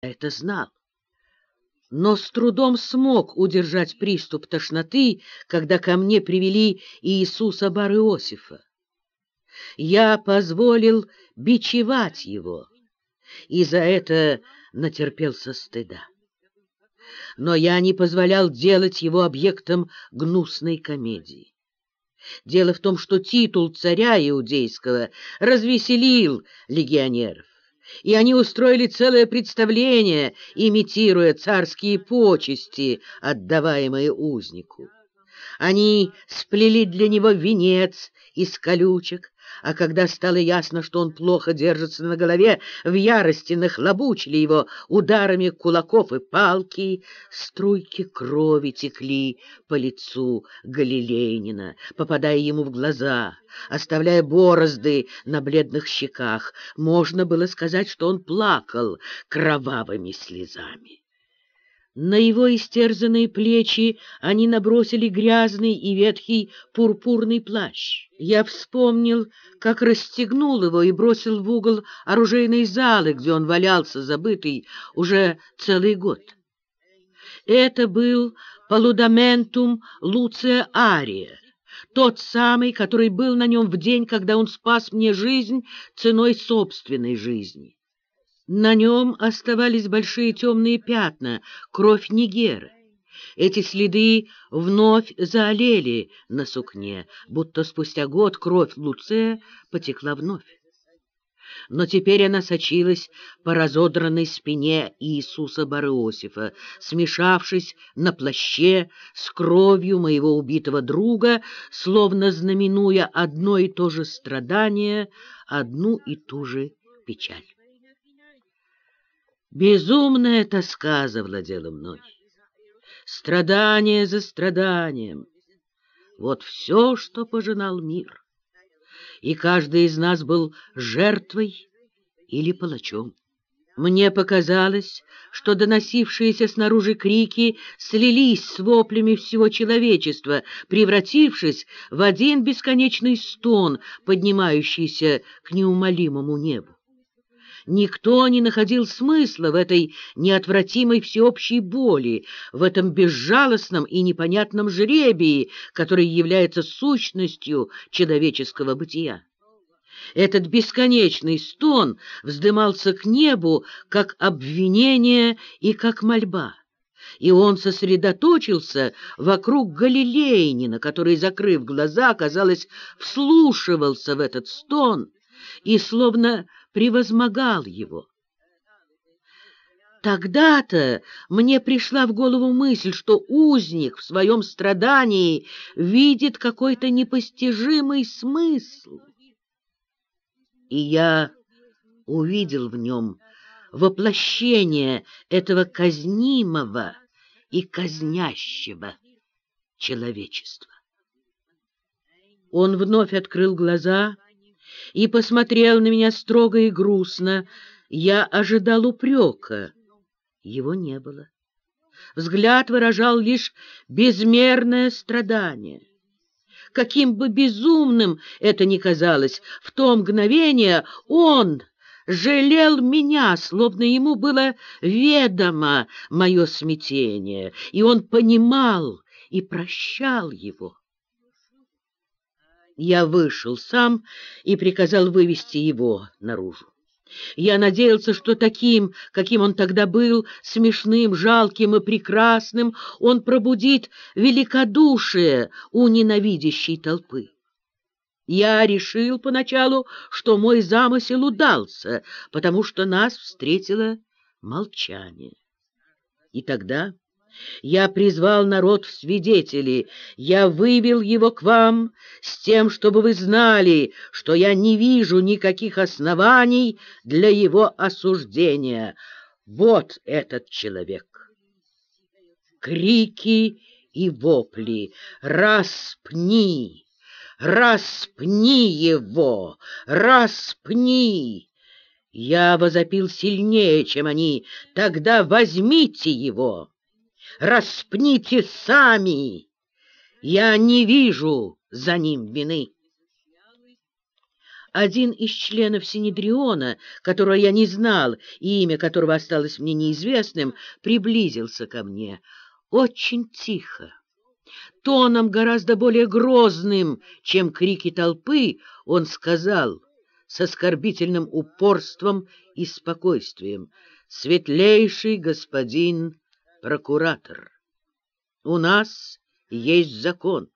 это знал. Но с трудом смог удержать приступ тошноты, когда ко мне привели Иисуса Бар-Иосифа. Я позволил бичевать его, и за это натерпелся стыда. Но я не позволял делать его объектом гнусной комедии. Дело в том, что титул царя иудейского развеселил легионеров и они устроили целое представление, имитируя царские почести, отдаваемые узнику. Они сплели для него венец из колючек, а когда стало ясно, что он плохо держится на голове, в ярости нахлобучили его ударами кулаков и палки. Струйки крови текли по лицу Галилейнина, попадая ему в глаза, оставляя борозды на бледных щеках. Можно было сказать, что он плакал кровавыми слезами. На его истерзанные плечи они набросили грязный и ветхий пурпурный плащ. Я вспомнил, как расстегнул его и бросил в угол оружейной залы, где он валялся, забытый, уже целый год. Это был полудаментум Луция Ария, тот самый, который был на нем в день, когда он спас мне жизнь ценой собственной жизни. На нем оставались большие темные пятна, кровь Нигера. Эти следы вновь заолели на сукне, будто спустя год кровь Луция потекла вновь. Но теперь она сочилась по разодранной спине Иисуса Барыосифа, смешавшись на плаще с кровью моего убитого друга, словно знаменуя одно и то же страдание, одну и ту же печаль. Безумная тоска завладела мной. Страдание за страданием. Вот все, что пожинал мир. И каждый из нас был жертвой или палачом. Мне показалось, что доносившиеся снаружи крики слились с воплями всего человечества, превратившись в один бесконечный стон, поднимающийся к неумолимому небу. Никто не находил смысла в этой неотвратимой всеобщей боли, в этом безжалостном и непонятном жребии, который является сущностью человеческого бытия. Этот бесконечный стон вздымался к небу, как обвинение и как мольба. И он сосредоточился вокруг Галилейнина, который, закрыв глаза, казалось, вслушивался в этот стон и словно превозмогал его. Тогда-то мне пришла в голову мысль, что узник в своем страдании видит какой-то непостижимый смысл. И я увидел в нем воплощение этого казнимого и казнящего человечества. Он вновь открыл глаза и посмотрел на меня строго и грустно. Я ожидал упрека. Его не было. Взгляд выражал лишь безмерное страдание. Каким бы безумным это ни казалось, в то мгновение он жалел меня, словно ему было ведомо мое смятение, и он понимал и прощал его. Я вышел сам и приказал вывести его наружу. Я надеялся, что таким, каким он тогда был, смешным, жалким и прекрасным, он пробудит великодушие у ненавидящей толпы. Я решил поначалу, что мой замысел удался, потому что нас встретило молчание. И тогда я призвал народ в свидетели, я вывел его к вам с тем, чтобы вы знали, что я не вижу никаких оснований для его осуждения. Вот этот человек. Крики и вопли «Распни! Распни его! Распни!» Я возопил сильнее, чем они. «Тогда возьмите его!» Распните сами. Я не вижу за ним вины. один из членов Синедриона, которого я не знал и имя которого осталось мне неизвестным, приблизился ко мне очень тихо. Тоном гораздо более грозным, чем крики толпы, он сказал с оскорбительным упорством и спокойствием, «Светлейший господин прокуратор, у нас есть закон.